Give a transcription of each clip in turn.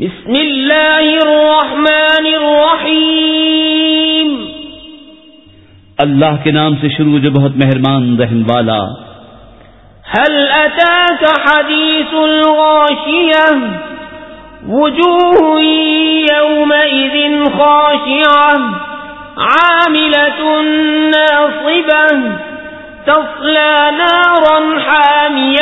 بسم اللہ الرحمن الرحیم۔ اللہ کے نام سے شروع جو بہت مہربان رحم والا۔ هل اتاك حديث الغاشية وجوه يومئذ خاشعة عاملة ناصبة تصلى حامية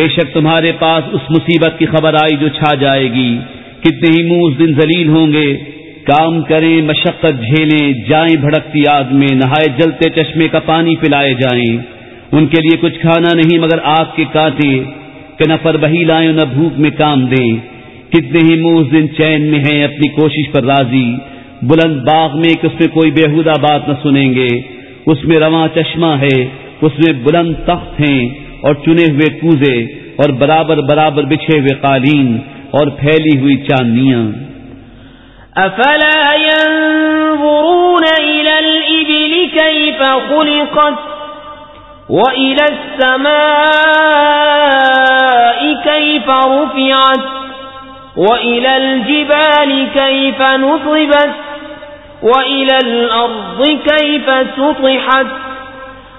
بے شک تمہارے پاس اس مصیبت کی خبر آئی جو چھا جائے گی۔ کتنے ہی منہ اس دن ذلیل ہوں گے۔ کام کریں، مشقت جھیلیں، جائیں بھڑکتی آگ میں، نہائے جلتے چشمے کا پانی پلائے جائیں۔ ان کے لیے کچھ کھانا نہیں مگر آگ کے کانٹے۔ کہ نہ پر بہی لائیں نہ بھوک میں کام دیں۔ کتنے ہی منہ اس دن چین میں ہیں، اپنی کوشش پر راضی۔ بلند باغ میں کہ اس میں کوئی بےحدہ بات نہ سنیں گے۔ اس میں رواں چشمہ ہے، اس میں بلند تخت ہیں۔ اور چنے ہوئے کوزے اور برابر برابر بچھے ہوئے قالین اور پھیلی ہوئی چاندیاں افلا ينظرون الى الابل كيف خلقت والى السماء كيف رفعت والى الجبال كيف نصبت والى الارض كيف سطحت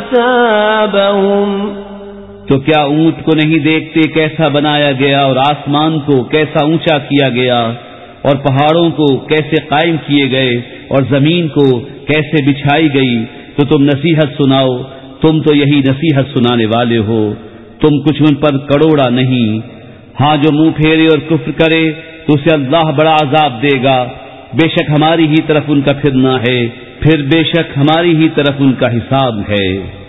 حسابهم. تو کیا اونٹ کو نہیں دیکھتے کیسا بنایا گیا اور آسمان کو کیسا اونچا کیا گیا اور پہاڑوں کو کیسے قائم کیے گئے اور زمین کو کیسے بچھائی گئی؟ تو تم نصیحت سناؤ، تم تو یہی نصیحت سنانے والے ہو، تم کچھ ان پر کروڑا نہیں۔ ہاں جو منہ پھیرے اور کفر کرے تو اسے اللہ بڑا عذاب دے گا۔ بے شک ہماری ہی طرف ان کا پھرنا ہے۔ پھر بے شک ہماری ہی طرف ان کا حساب ہے۔